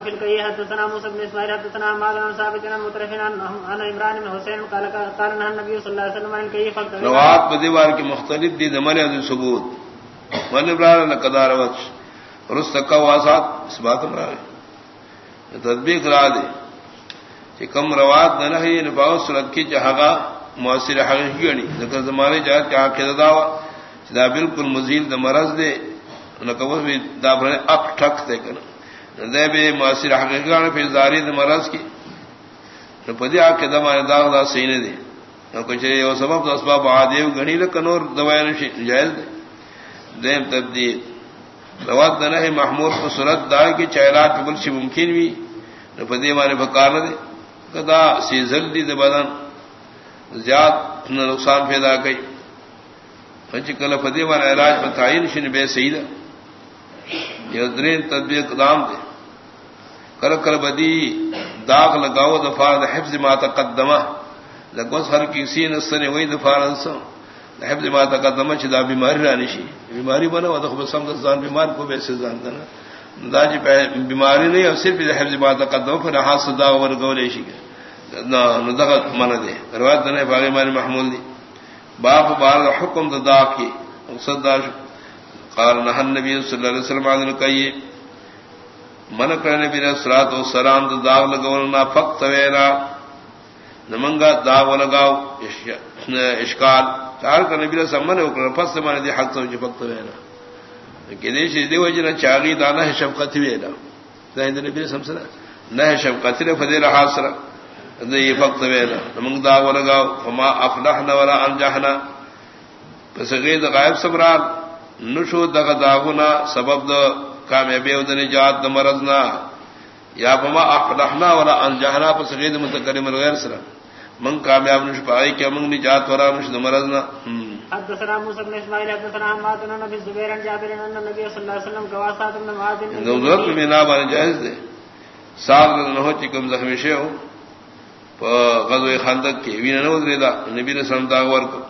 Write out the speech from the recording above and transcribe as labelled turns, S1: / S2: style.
S1: الكي حدثنا موسى بن اسماعيل حدثنا ما لنا ثابت عن مترفين عن عمران بن حسين قال قال لنا النبي صلى الله عليه وسلم عن الكي فقط
S2: روات بدیوار کی مختلف دی، دمن اد ثبوت۔ من ابراہیم نے قدار وچ رست کا واسات اس بات میں ہے تطبیق را دے کہ کم روات نہ ہے نباو یعنی سنت کی جہاں مؤثر حقیقی گنی۔ ذکر زمانے جہاد کے آنکھ دعوا دا بالکل مزیل دا مرض دے، نہ کہ وہ دا بھرے اپ ٹھک تے کنا۔ دے بے مؤثر حقیقان پھر زاری دے مرض کی۔ نو پدی آ کے دما داغ دا سینے دے۔ نو کچھ یہ سبب دا اسباب عادی گنی لکنور دوائیں نشی، جائز دے۔ دیم تبدیل روات دنہ محمود کو صورت دا کی چہرات بل سی ممکن بھی نو پدی مانے بکار دے۔ کدا سیزل دی دے بدن۔ زیاد نقصان پیدا کئی۔ پنچ کل پدی مانے علاج بتائین شن بے سیدہ۔ یہ درین تدبیر قدام دے۔ کر کر بدی داغ لگاؤ دفار حفظ ما تقدمہ۔ لگوس ہر کسی نسنے وہی دفار انسان حفظ ما تقدمہ چدا بیماری رانی شی۔ بیماری بنا وہ تو سمجھ زان بیمار کو ویسے جانتا نا دا جی بیماری نہیں اور صرف حفظ ما تقدمہ پھر ہاتھ سے داغ ور گولے شی نہ من دے۔ روایت نے باغی مال محمول دی۔ باپ بار حکم دا کی۔ مقصد دا قال نہ نبی صلی اللہ علیہ وسلم عن کئی من کر نبی نے علیہ الصلوۃ والسلام تو داغ لگاونا فقط ویرا. نمنگا داغ لگاو اشکال. چار کر نبی علیہ سمن وکر پس من دی حق تو فقط ویرا. کہ دیش دی وجنا چاغی دانا ہے شفقت ویرا. زائد نبی سم سره نہ شفقت نے فدی رہا سرا. یہ فقط ویرا. نمنگ داغ لگاو فما افلحنا ولا انجحنا. پس غیر غائب سبران نشو دغ داغنا سبب د کامیابی او د نجات د مرضنا یا بما اقلحنا ولا انجحنا پس غید متکرم غیر سره. من کامیاب نش پای کہ من نجات ورا نش د مرضنا
S1: حدثنا موسى بن اسماعيل حدثنا حماد بن نبي زبير عن جابر ان النبي صلى الله عليه وسلم قواسات بن معاذ.
S2: ضرورت میں نہ بن جائز دے سال نہ ہو چکم زخمی شے ہو غزوہ خندق کی وین نہ ودریدا نبی نے سلام دا ور کو